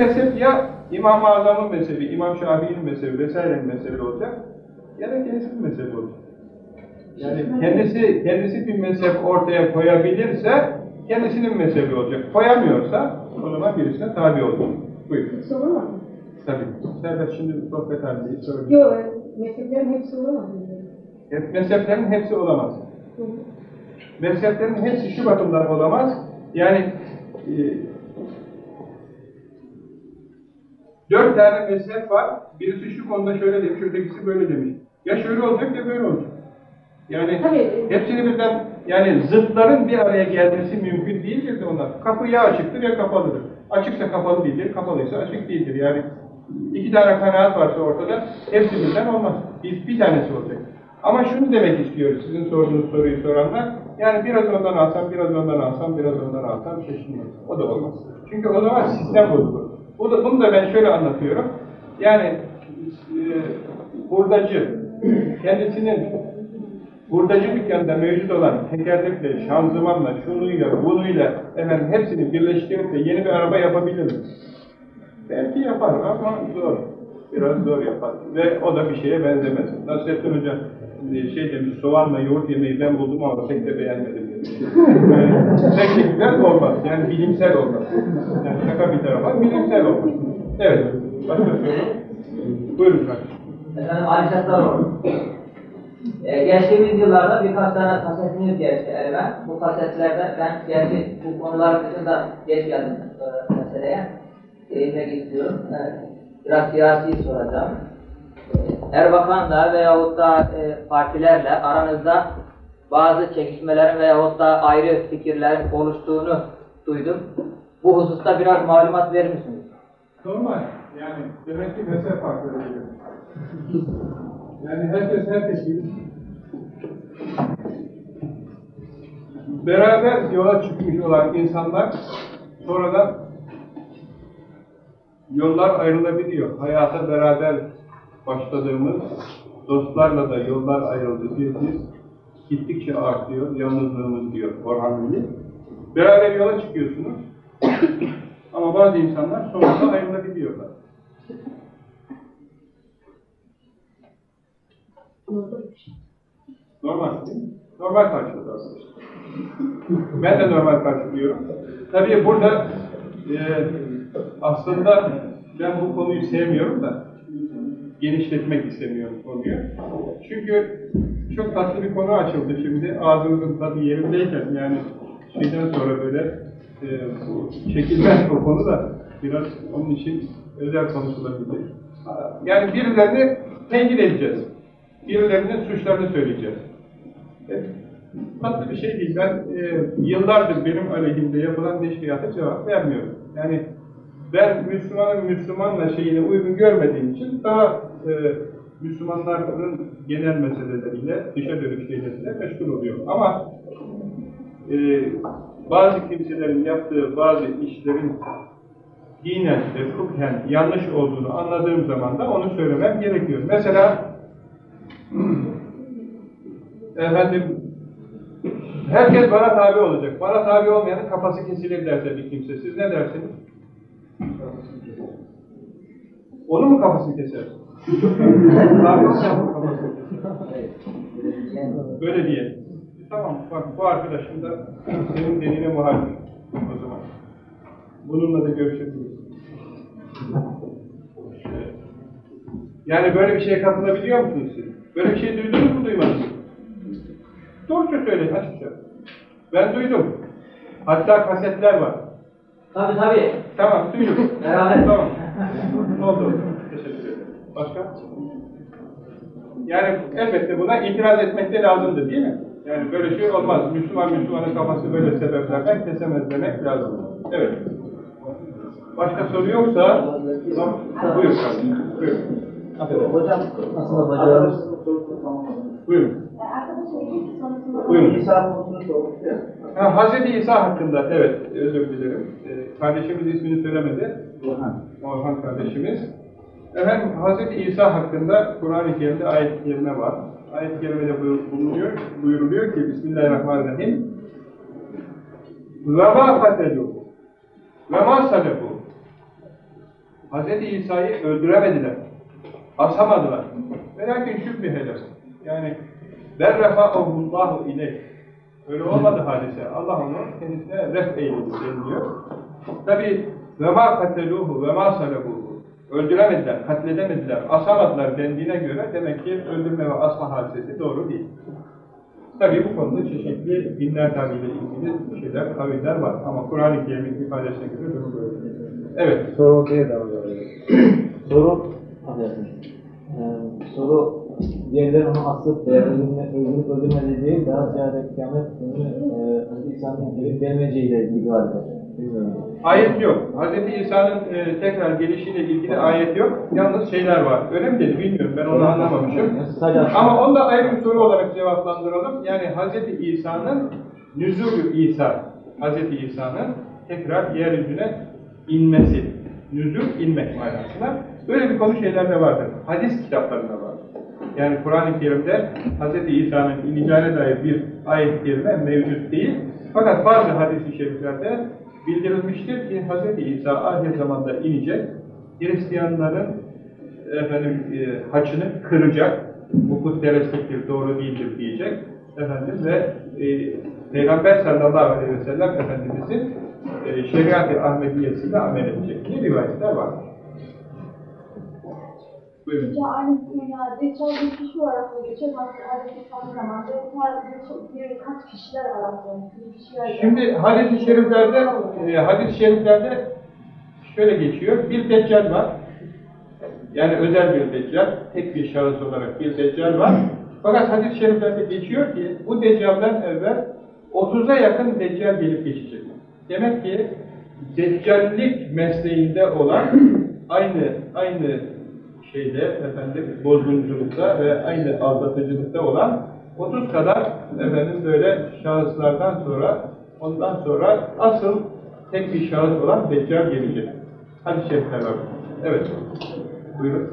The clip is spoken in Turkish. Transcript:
mezhep ya İmam-ı Azam'ın mezhebi, İmam Şafii'nin mezhebi vesairenin mezhebi olacak ya da kendisinin mezhebi olacak. Yani kendisi kendisi bir mezhep ortaya koyabilirse kendisinin mezhebi olacak. Koyamıyorsa o zaman birisine tabi olacak. Buyurun. Sorulmaz mı? Tabii. Serbest şimdi sohbet halindeyiz. Yok, mezheplerin hepsi olamaz? Hep, mezheplerin hepsi olamaz. Mezheplerin hepsi şu bakımdan olamaz. Yani e, dört tane mezhep var. Birisi şu konuda şöyle demiş, ötekisi böyle demiş. Ya şöyle olacak ya böyle olacak. Yani Tabii. hepsini birden yani zıtların bir araya gelmesi mümkün değildir de onlar. Kapı ya açıktır ya kapalıdır. Açıksa kapalı değildir, kapalıysa açık değildir. Yani iki tane kanaat varsa ortada hepsi birden olmaz. Bir, bir tanesi olacak. Ama şunu demek istiyoruz sizin sorduğunuz soruyu soranlar. Yani biraz ondan alsam, biraz ondan alsam, biraz ondan alsam şaşırmaz. O da olmaz. Çünkü o zaman sistem bozulur. Bu da, bunu da ben şöyle anlatıyorum. Yani e, kendisinin hurdacı dükkanında mevcut olan tekerlekle, şanzımanla, şunuyla, bunuyla efendim hepsini birleştirip de yeni bir araba yapabilir mi? Belki yapar ama zor. Biraz zor yapar. Ve o da bir şeye benzemez. Nasrettin Hoca e, şey demiş, soğanla yoğurt yemeği ben buldum ama pek de beğenmedim demiş. Güzel olmaz. Yani bilimsel olmaz. Yani şaka bir tarafa, bilimsel olmaz. Evet. Başka soru? Buyurun kardeşim. Efendim Ali Şattaroğlu. Ee, geçtiğimiz yıllarda birkaç tane kasetiniz geçti elime. Bu kasetlerde ben gerçi bu konular dışında geç geldim e, meseleye. Değinmek istiyorum. Evet. Biraz siyasi soracağım. Ee, Erbakan'la veyahut da e, partilerle aranızda bazı çekişmelerin veyahut da ayrı fikirlerin oluştuğunu duydum. Bu hususta biraz malumat verir misiniz? Normal. Yani demek ki mezhep farkları geliyor. Yani herkes herkes gibi. Beraber yola çıkmış olan insanlar sonradan yollar ayrılabiliyor. Hayata beraber başladığımız dostlarla da yollar ayrıldı. Bir biz gittikçe artıyor, yalnızlığımız diyor Orhan Veli. Beraber yola çıkıyorsunuz. Ama bazı insanlar sonunda ayrılabiliyorlar. Normal? Normal arkadaşlar. Ben de normal karşılıyorum. Tabii burada e, aslında ben bu konuyu sevmiyorum da genişletmek istemiyorum konuyu. Çünkü çok tatlı bir konu açıldı şimdi. Ağzımızın tadı yerindeyken yani şeyden sonra böyle e, çekilmez o konu da biraz onun için özel konuşulabilir. Yani birilerini tenkit edeceğiz. Birilerinin suçlarını söyleyeceğiz. E, tatlı bir şey değil. Ben e, yıllardır benim aleyhimde yapılan neşriyata cevap vermiyorum. Yani ben Müslümanın Müslümanla şeyine uygun görmediğim için daha e, Müslümanların genel meseleleriyle, dışa dönük şeyleriyle meşgul oluyorum. Ama e, bazı kimselerin yaptığı bazı işlerin dinen ve fıkhen yanlış olduğunu anladığım zaman da onu söylemem gerekiyor. Mesela efendim herkes bana tabi olacak. Bana tabi olmayanın kafası kesilir derse bir kimse. Siz ne dersiniz? Onu mu kafasını olmayan mı kafasını keser? Böyle diye. Tamam bak bu arkadaşım da senin dediğine muhalif o zaman. Bununla da görüşebiliriz. Yani böyle bir şeye katılabiliyor musunuz siz? Böyle bir şey duydunuz mu duymadınız mı? Doğruca söyleyin açıkça. Ben duydum. Hatta kasetler var. Tabii tabii. Tamam duydum. Beraber. tamam. Ne oldu? Teşekkür ederim. Başka? Yani elbette buna itiraz etmek de lazımdı değil mi? Yani böyle şey olmaz. Müslüman Müslümanın kafası böyle sebeplerden kesemez demek lazım. Evet. Başka soru yoksa buyur kardeşim. Buyur. Affedersin. Hocam hocam? Buyurun. Arkadaşım sorusunu Buyurun. İsa konusunu sormuştu. Ha, Hazreti İsa hakkında, evet, özür dilerim. Ee, kardeşimiz ismini söylemedi. Orhan. Orhan kardeşimiz. Efendim, Hazreti İsa hakkında Kur'an-ı Kerim'de ayet-i kerime var. Ayet-i kerimede buyuruluyor, buyuruluyor ki Bismillahirrahmanirrahim ve ma katelu ve ma salebu Hz. İsa'yı öldüremediler. Asamadılar. Velakin şübbiheler. Yani berrefa'ahullahu ileyh. Öyle olmadı hadise. Allah onu kendisine ref eyledi deniliyor. Tabi ve ma kateluhu ve ma salabuhu. Öldüremediler, katledemediler, asamadılar dendiğine göre demek ki öldürme ve asma hadisesi doğru değil. Tabii bu konuda çeşitli dinler tabiyle ilgili şeyler, kaviller var. Ama Kur'an-ı Kerim'in ifadesine göre durum böyle. Evet. Soru ortaya devam edelim. Soru, affedersin. Soru yerden onu asıp e, öldürme, öldürüp öldürmediği değil, daha ziyade kıyamet günü e, Hazreti İsa'nın gelip gelmeyeceğiyle ilgili. Bilmiyorum. Ayet yok. Hz. İsa'nın e, tekrar gelişiyle ilgili ayet yok. Yalnız şeyler var. Öyle mi dedi bilmiyorum. Ben onu anlamamışım. Ama onu da ayrı bir soru olarak cevaplandıralım. Yani Hz. İsa'nın nüzulü İsa, Hz. İsa'nın tekrar yeryüzüne inmesi, nüzul inmek manasına. Böyle bir konu şeylerde vardır. Hadis kitaplarında vardır. Yani Kur'an-ı Kerim'de Hz. İsa'nın ineceğine dair bir ayet-i kerime mevcut değil. Fakat bazı hadis-i şeriflerde bildirilmiştir ki Hz. İsa ahir zamanda inecek. Hristiyanların efendim e, haçını kıracak. Bu putperestliktir, doğru değildir diyecek. Efendim ve e, Peygamber sallallahu aleyhi ve sellem Efendimizin e, şeriat-ı Ahmediyesiyle amel edecek diye rivayetler var. Buyurun. Peki aynı dünya Deccal bir kişi olarak mı geçer? Hazreti İsa'nın zamanında sadece birkaç kişiler arasında. Bir Şimdi hadis-i şeriflerde e, hadis-i şeriflerde şöyle geçiyor. Bir deccal var. Yani özel bir deccal, tek bir şahıs olarak bir deccal var. Fakat hadis-i şeriflerde geçiyor ki bu deccalden evvel 30'a yakın deccal gelip geçecek. Demek ki deccallik mesleğinde olan aynı aynı şeyde efendim bozgunculukta ve aynı aldatıcılıkta olan 30 kadar efendim böyle şahıslardan sonra ondan sonra asıl tek bir şahıs olan Deccal gelecek. Hadi şerifler var. Evet. Buyurun.